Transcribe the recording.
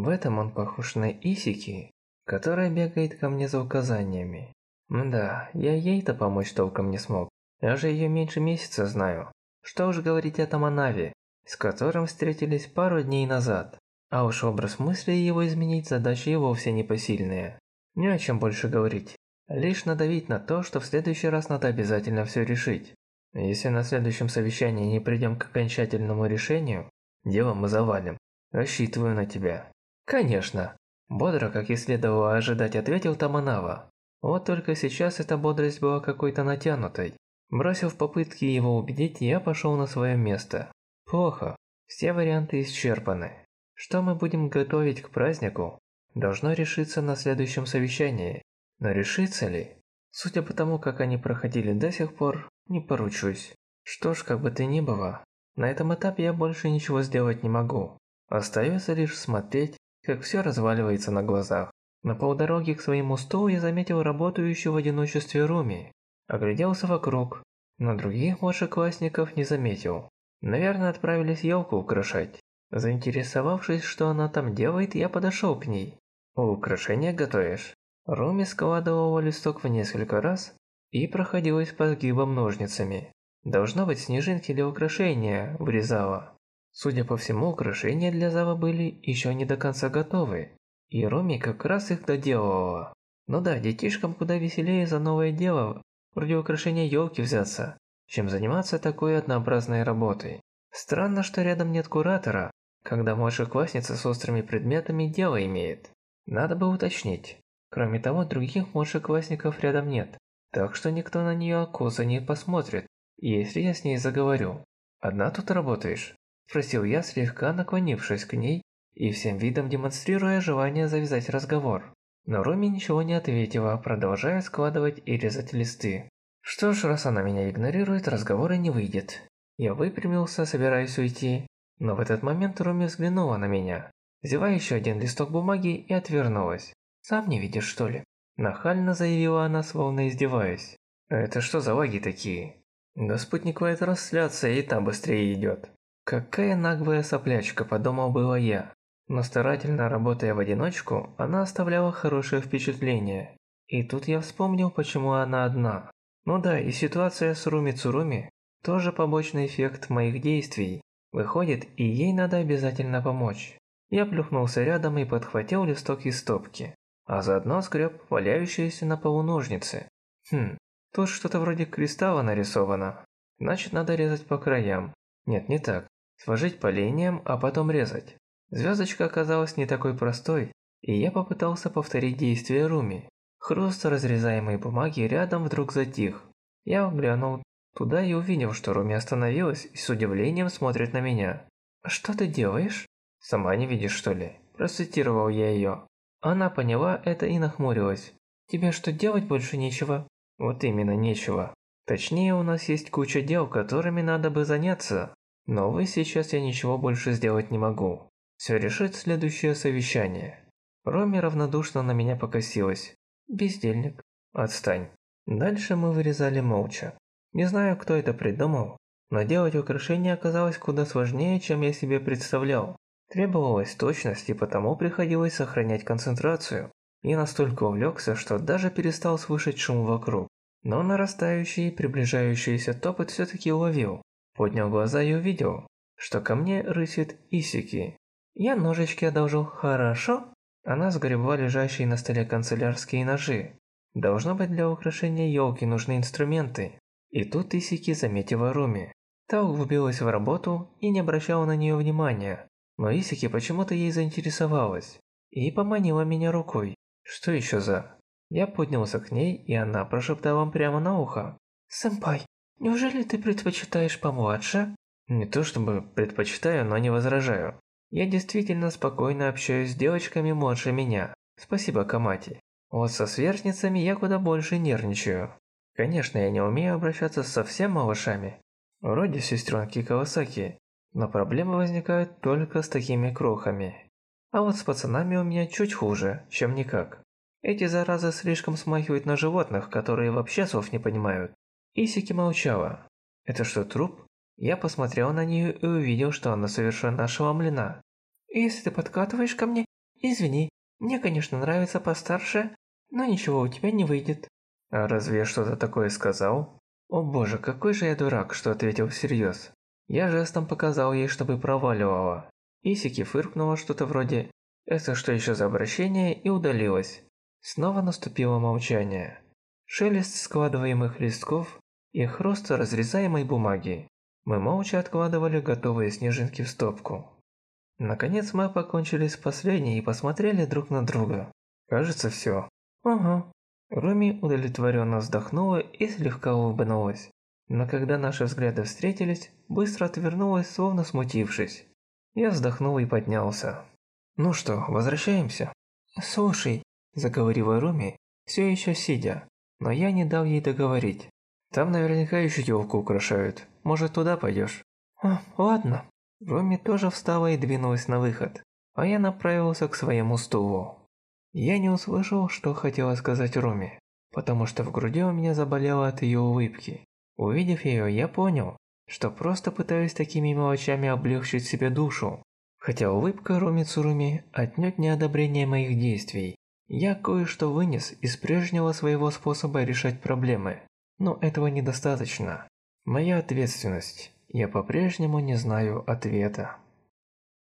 В этом он похож на Исики, которая бегает ко мне за указаниями. Да, я ей-то помочь толком не смог. Я же ее меньше месяца знаю. Что уж говорить о Таманаве, с которым встретились пару дней назад. А уж образ мысли его изменить задача и вовсе непосильная. Не о чем больше говорить. Лишь надавить на то, что в следующий раз надо обязательно все решить. Если на следующем совещании не придем к окончательному решению, дело мы завалим. Рассчитываю на тебя. Конечно. Бодро, как и следовало ожидать, ответил Таманава. Вот только сейчас эта бодрость была какой-то натянутой. Бросив попытки его убедить, я пошел на свое место. Плохо. Все варианты исчерпаны. Что мы будем готовить к празднику, должно решиться на следующем совещании. Но решится ли? Судя по тому, как они проходили до сих пор, не поручусь. Что ж, как бы то ни было, на этом этапе я больше ничего сделать не могу. Остается лишь смотреть, как все разваливается на глазах. На полдороге к своему столу я заметил работающую в одиночестве Руми. Огляделся вокруг, но других младшеклассников не заметил. Наверное, отправились елку украшать. Заинтересовавшись, что она там делает, я подошел к ней. «Украшения готовишь?» Руми складывала листок в несколько раз и проходилась по сгибам ножницами. Должно быть, снежинки для украшения вырезала. Судя по всему, украшения для зала были еще не до конца готовы, и Руми как раз их доделывала. Ну да, детишкам куда веселее за новое дело, вроде украшения елки взяться, чем заниматься такой однообразной работой. Странно, что рядом нет куратора, когда младшеклассница с острыми предметами дело имеет. Надо бы уточнить. Кроме того, других младшеклассников рядом нет, так что никто на нее косо не посмотрит, если я с ней заговорю. «Одна тут работаешь?» – спросил я, слегка наклонившись к ней и всем видом демонстрируя желание завязать разговор. Но Роми ничего не ответила, продолжая складывать и резать листы. Что ж, раз она меня игнорирует, разговора не выйдет. Я выпрямился, собираясь уйти, но в этот момент Роми взглянула на меня, взяла еще один листок бумаги и отвернулась. «Сам не видишь, что ли?» Нахально заявила она, словно издеваясь. «Это что за лаги такие?» «Да спутниковая трансляция и там быстрее идет». «Какая наглая соплячка», подумал было я. Но старательно работая в одиночку, она оставляла хорошее впечатление. И тут я вспомнил, почему она одна. Ну да, и ситуация с Руми Цуруми тоже побочный эффект моих действий. Выходит, и ей надо обязательно помочь. Я плюхнулся рядом и подхватил листок из стопки, а заодно скреб валяющиеся на полу ножницы. Хм, тут что-то вроде кристалла нарисовано. Значит, надо резать по краям. Нет, не так. Сложить по линиям, а потом резать. Звездочка оказалась не такой простой, и я попытался повторить действие Руми. Хруст разрезаемой бумаги рядом вдруг затих. Я глянул туда и увидел, что Руми остановилась и с удивлением смотрит на меня. «Что ты делаешь?» «Сама не видишь, что ли?» Процитировал я ее. Она поняла это и нахмурилась. «Тебе что, делать больше нечего?» «Вот именно, нечего. Точнее, у нас есть куча дел, которыми надо бы заняться. Но вы сейчас я ничего больше сделать не могу. Все решит следующее совещание. Роми равнодушно на меня покосилась. Бездельник. Отстань. Дальше мы вырезали молча. Не знаю, кто это придумал, но делать украшения оказалось куда сложнее, чем я себе представлял. Требовалась точность, и потому приходилось сохранять концентрацию. Я настолько увлекся, что даже перестал слышать шум вокруг. Но нарастающий и приближающийся топот все-таки уловил. Поднял глаза и увидел, что ко мне рысит Исики. Я ножички одолжил, хорошо? Она сгребла лежащие на столе канцелярские ножи. Должно быть для украшения елки нужны инструменты. И тут Исики заметила Руми. Та углубилась в работу и не обращала на нее внимания. Но Исики почему-то ей заинтересовалась. И поманила меня рукой. Что еще за... Я поднялся к ней, и она прошептала прямо на ухо. «Сэмпай, неужели ты предпочитаешь помладше?» Не то чтобы предпочитаю, но не возражаю. Я действительно спокойно общаюсь с девочками младше меня. Спасибо, Камати. Вот со сверстницами я куда больше нервничаю. Конечно, я не умею обращаться со всем малышами. Вроде сестренки Кавасаки. Но проблемы возникают только с такими крохами. А вот с пацанами у меня чуть хуже, чем никак. Эти заразы слишком смахивают на животных, которые вообще слов не понимают. Исики молчала. Это что, труп? Я посмотрел на нее и увидел, что она совершенно ошеломлена. «Если ты подкатываешь ко мне, Извини, мне, конечно, нравится постарше, но ничего у тебя не выйдет. А разве я что-то такое сказал? О боже, какой же я дурак, что ответил всерьез. Я жестом показал ей, чтобы проваливала. Исики фыркнула что-то вроде «Это что еще за обращение?» и удалилась. Снова наступило молчание. Шелест складываемых листков и хруст разрезаемой бумаги. Мы молча откладывали готовые снежинки в стопку. Наконец мы покончили с последней и посмотрели друг на друга. Кажется, все. Ага. Руми удовлетворенно вздохнула и слегка улыбнулась. Но когда наши взгляды встретились, быстро отвернулась, словно смутившись. Я вздохнул и поднялся. «Ну что, возвращаемся?» «Слушай», – заговорила Руми, все еще сидя, но я не дал ей договорить. «Там наверняка еще елку украшают. Может, туда пойдешь?» «А, ладно». Руми тоже встала и двинулась на выход, а я направился к своему стулу. Я не услышал, что хотела сказать Руми, потому что в груди у меня заболело от ее улыбки. Увидев ее, я понял, что просто пытаюсь такими мелочами облегчить себе душу. Хотя улыбка Руми Цуруми отнюдь не одобрение моих действий. Я кое-что вынес из прежнего своего способа решать проблемы, но этого недостаточно. Моя ответственность. Я по-прежнему не знаю ответа.